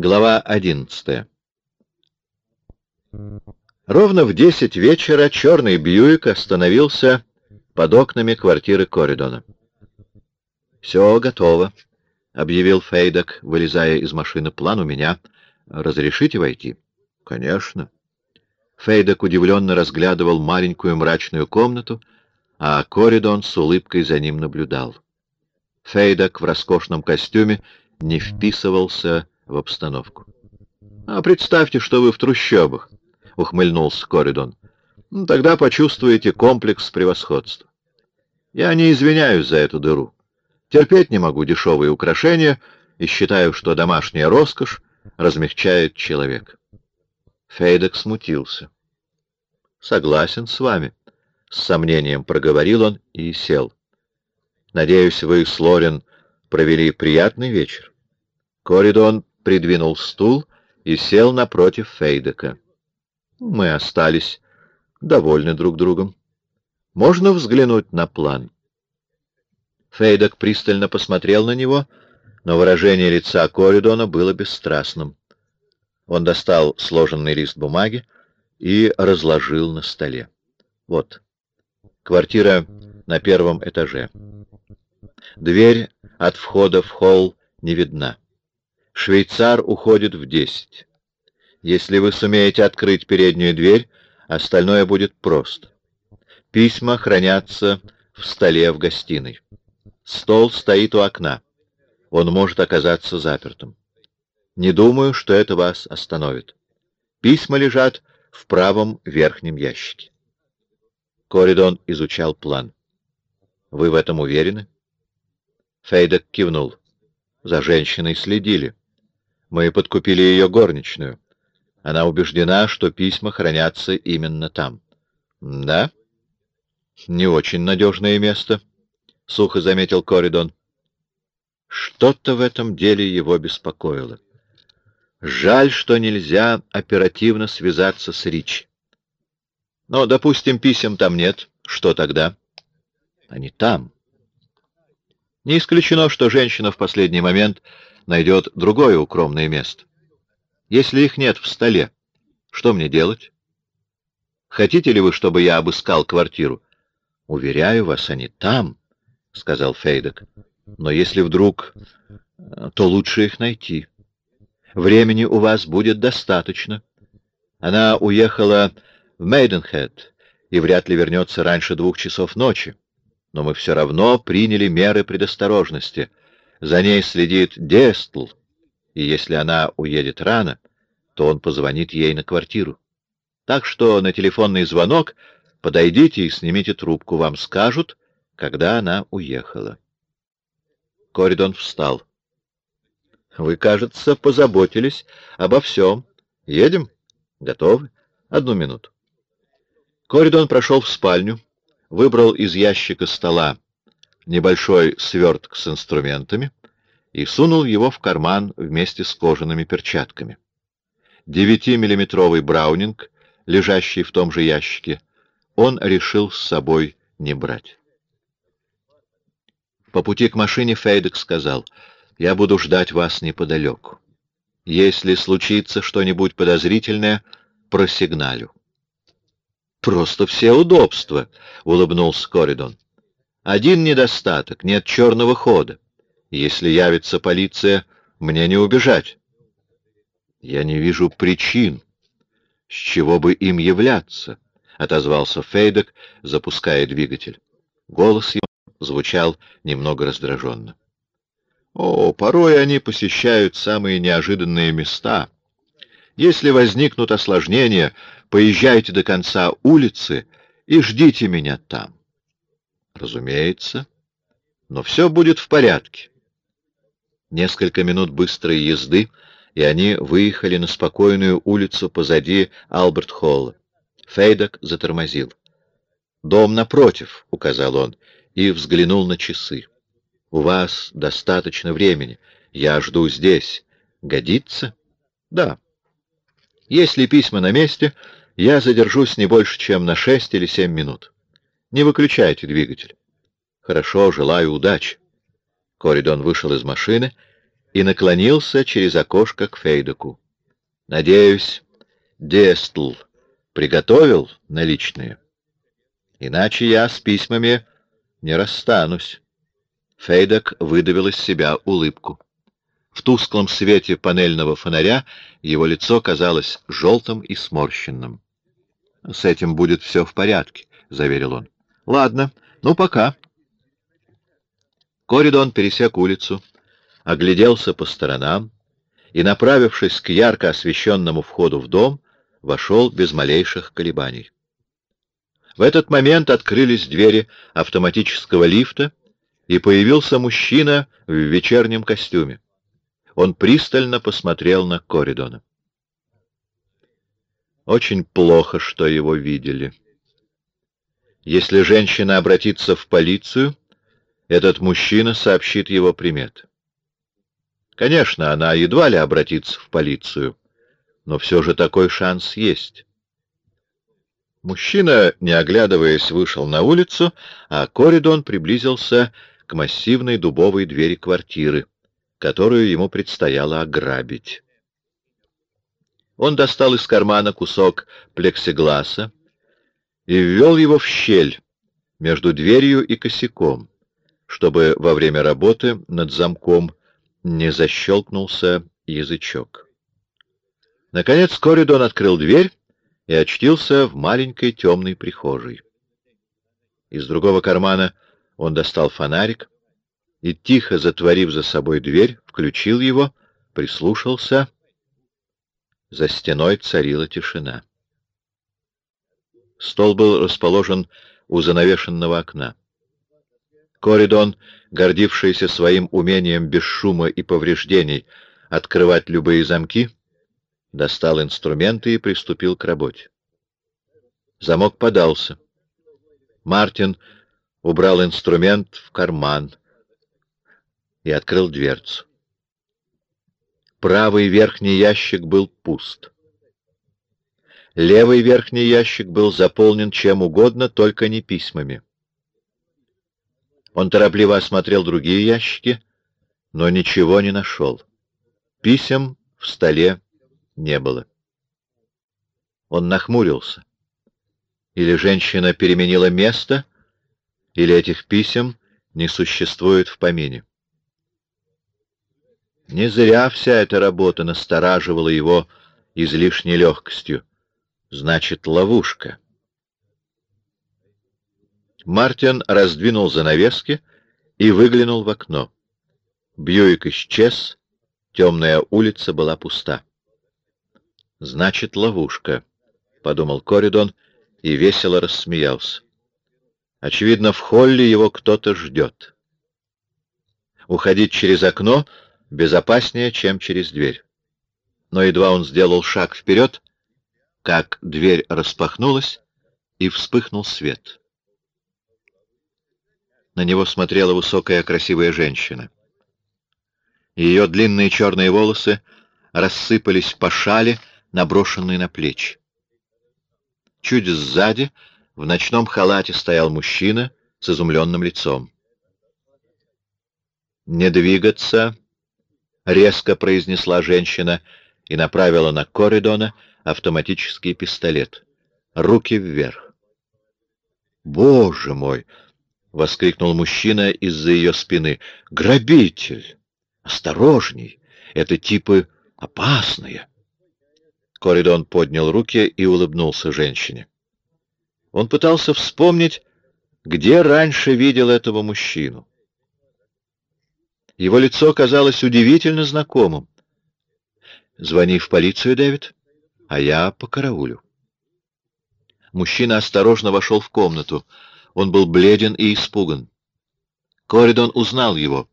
Глава одиннадцатая. Ровно в десять вечера черный Бьюик остановился под окнами квартиры Коридона. «Все готово», — объявил Фейдок, вылезая из машины. «План у меня. Разрешите войти?» «Конечно». Фейдок удивленно разглядывал маленькую мрачную комнату, а Коридон с улыбкой за ним наблюдал. Фейдок в роскошном костюме не вписывался в обстановку. — А представьте, что вы в трущобах, — ухмыльнулся Коридон. Ну, — Тогда почувствуете комплекс превосходства. Я не извиняюсь за эту дыру. Терпеть не могу дешевые украшения и считаю, что домашняя роскошь размягчает человека. Фейдек смутился. — Согласен с вами, — с сомнением проговорил он и сел. — Надеюсь, вы с Лорен провели приятный вечер. Коридон придвинул стул и сел напротив Фейдека. Мы остались довольны друг другом. Можно взглянуть на план? Фейдек пристально посмотрел на него, но выражение лица Коридона было бесстрастным. Он достал сложенный лист бумаги и разложил на столе. Вот. Квартира на первом этаже. Дверь от входа в холл не видна. Швейцар уходит в десять. Если вы сумеете открыть переднюю дверь, остальное будет просто. Письма хранятся в столе в гостиной. Стол стоит у окна. Он может оказаться запертым. Не думаю, что это вас остановит. Письма лежат в правом верхнем ящике. Коридон изучал план. Вы в этом уверены? Фейдек кивнул. За женщиной следили. Мы подкупили ее горничную. Она убеждена, что письма хранятся именно там. Да? Не очень надежное место, — сухо заметил Коридон. Что-то в этом деле его беспокоило. Жаль, что нельзя оперативно связаться с Ричи. Но, допустим, писем там нет. Что тогда? Они там. Не исключено, что женщина в последний момент найдет другое укромное место. Если их нет в столе, что мне делать? Хотите ли вы, чтобы я обыскал квартиру? Уверяю вас, они там, — сказал Фейдек. Но если вдруг, то лучше их найти. Времени у вас будет достаточно. Она уехала в Мейденхед и вряд ли вернется раньше двух часов ночи. Но мы все равно приняли меры предосторожности — за ней следит Дестл, и если она уедет рано, то он позвонит ей на квартиру. Так что на телефонный звонок подойдите и снимите трубку, вам скажут, когда она уехала. Коридон встал. Вы, кажется, позаботились обо всем. Едем? Готовы? Одну минуту. Коридон прошел в спальню, выбрал из ящика стола небольшой сверток с инструментами и сунул его в карман вместе с кожаными перчатками. Девятимиллиметровый браунинг, лежащий в том же ящике, он решил с собой не брать. По пути к машине Фейдек сказал, «Я буду ждать вас неподалеку. Если случится что-нибудь подозрительное, просигналю». «Просто все удобства», — улыбнулся Коридон. Один недостаток — нет черного хода. Если явится полиция, мне не убежать. Я не вижу причин, с чего бы им являться, — отозвался Фейдек, запуская двигатель. Голос его звучал немного раздраженно. О, порой они посещают самые неожиданные места. Если возникнут осложнения, поезжайте до конца улицы и ждите меня там. Разумеется. Но все будет в порядке. Несколько минут быстрой езды, и они выехали на спокойную улицу позади Алберт-Холла. Фейдок затормозил. «Дом напротив», — указал он, и взглянул на часы. «У вас достаточно времени. Я жду здесь. Годится?» «Да». «Если письма на месте, я задержусь не больше, чем на шесть или семь минут». Не выключайте двигатель. Хорошо, желаю удачи. Коридон вышел из машины и наклонился через окошко к Фейдеку. «Надеюсь, Дестл приготовил наличные? Иначе я с письмами не расстанусь». Фейдек выдавил из себя улыбку. В тусклом свете панельного фонаря его лицо казалось желтым и сморщенным. «С этим будет все в порядке», — заверил он. «Ладно, ну пока». Коридон пересек улицу, огляделся по сторонам и, направившись к ярко освещенному входу в дом, вошел без малейших колебаний. В этот момент открылись двери автоматического лифта, и появился мужчина в вечернем костюме. Он пристально посмотрел на Коридона. Очень плохо, что его видели. Если женщина обратится в полицию, этот мужчина сообщит его примет. Конечно, она едва ли обратится в полицию, но все же такой шанс есть. Мужчина, не оглядываясь, вышел на улицу, а Коридон приблизился к массивной дубовой двери квартиры, которую ему предстояло ограбить. Он достал из кармана кусок плексигласа и ввел его в щель между дверью и косяком, чтобы во время работы над замком не защелкнулся язычок. Наконец Коридон открыл дверь и очтился в маленькой темной прихожей. Из другого кармана он достал фонарик и, тихо затворив за собой дверь, включил его, прислушался. За стеной царила тишина. Стол был расположен у занавешенного окна. Коридон, гордившийся своим умением без шума и повреждений открывать любые замки, достал инструменты и приступил к работе. Замок подался. Мартин убрал инструмент в карман и открыл дверцу. Правый верхний ящик был пуст. Левый верхний ящик был заполнен чем угодно, только не письмами. Он торопливо осмотрел другие ящики, но ничего не нашел. Писем в столе не было. Он нахмурился. Или женщина переменила место — или этих писем не существует в помине. Не зря вся эта работа настораживала его излишней легкостью. Значит, ловушка. Мартин раздвинул занавески и выглянул в окно. Бьюик исчез, темная улица была пуста. «Значит, ловушка», — подумал Коридон и весело рассмеялся. Очевидно, в холле его кто-то ждет. Уходить через окно безопаснее, чем через дверь. Но едва он сделал шаг вперед, как дверь распахнулась, и вспыхнул свет. На него смотрела высокая красивая женщина. Ее длинные черные волосы рассыпались по шале, наброшенной на плечи. Чуть сзади в ночном халате стоял мужчина с изумленным лицом. «Не двигаться!» — резко произнесла женщина и направила на Коридона автоматический пистолет. Руки вверх. «Боже мой!» — воскликнул мужчина из-за ее спины. «Грабитель! Осторожней! Это типы опасные!» Коридон поднял руки и улыбнулся женщине. Он пытался вспомнить, где раньше видел этого мужчину. Его лицо казалось удивительно знакомым. «Звони в полицию, Дэвид, а я по караулю». Мужчина осторожно вошел в комнату. Он был бледен и испуган. Коридон узнал его.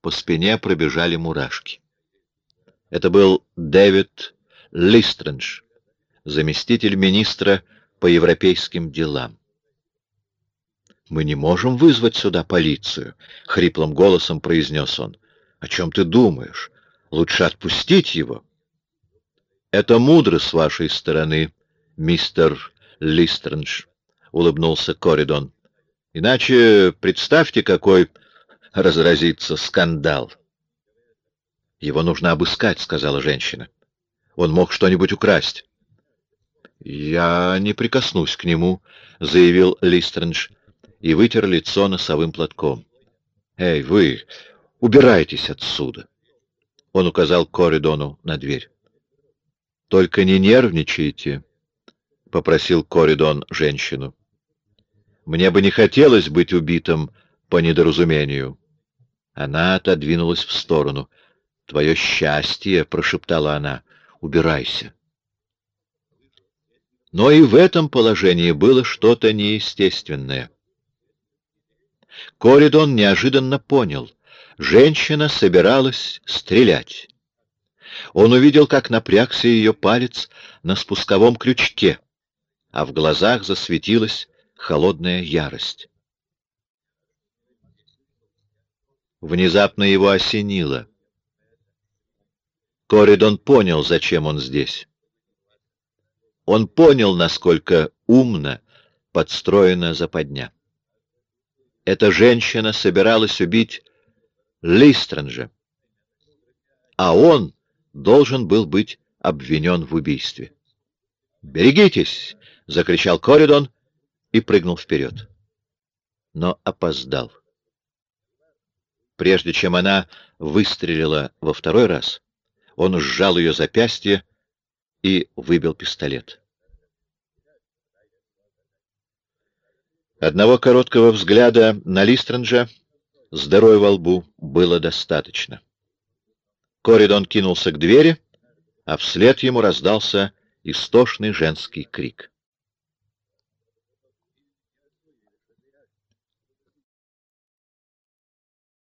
По спине пробежали мурашки. Это был Дэвид Листрендж, заместитель министра по европейским делам. «Мы не можем вызвать сюда полицию», — хриплым голосом произнес он. «О чем ты думаешь? Лучше отпустить его». «Это мудро с вашей стороны, мистер Листрендж», — улыбнулся Коридон. «Иначе представьте, какой разразится скандал». «Его нужно обыскать», — сказала женщина. «Он мог что-нибудь украсть». «Я не прикоснусь к нему», — заявил Листрендж и вытер лицо носовым платком. «Эй, вы, убирайтесь отсюда!» Он указал Коридону на дверь. «Только не нервничайте», — попросил Коридон женщину. «Мне бы не хотелось быть убитым по недоразумению». Она отодвинулась в сторону. «Твое счастье!» — прошептала она. «Убирайся!» Но и в этом положении было что-то неестественное. Коридон неожиданно понял. Женщина собиралась стрелять. Он увидел, как напрягся ее палец на спусковом крючке, а в глазах засветилась холодная ярость. Внезапно его осенило. Коридон понял, зачем он здесь. Он понял, насколько умно подстроена западня. Эта женщина собиралась убить Листренджа, а он должен был быть обвинен в убийстве. «Берегитесь!» — закричал Коридон и прыгнул вперед. Но опоздал. Прежде чем она выстрелила во второй раз, он сжал ее запястье и выбил пистолет. Одного короткого взгляда на Листренджа дырой во лбу было достаточно. Коридон кинулся к двери, а вслед ему раздался истошный женский крик.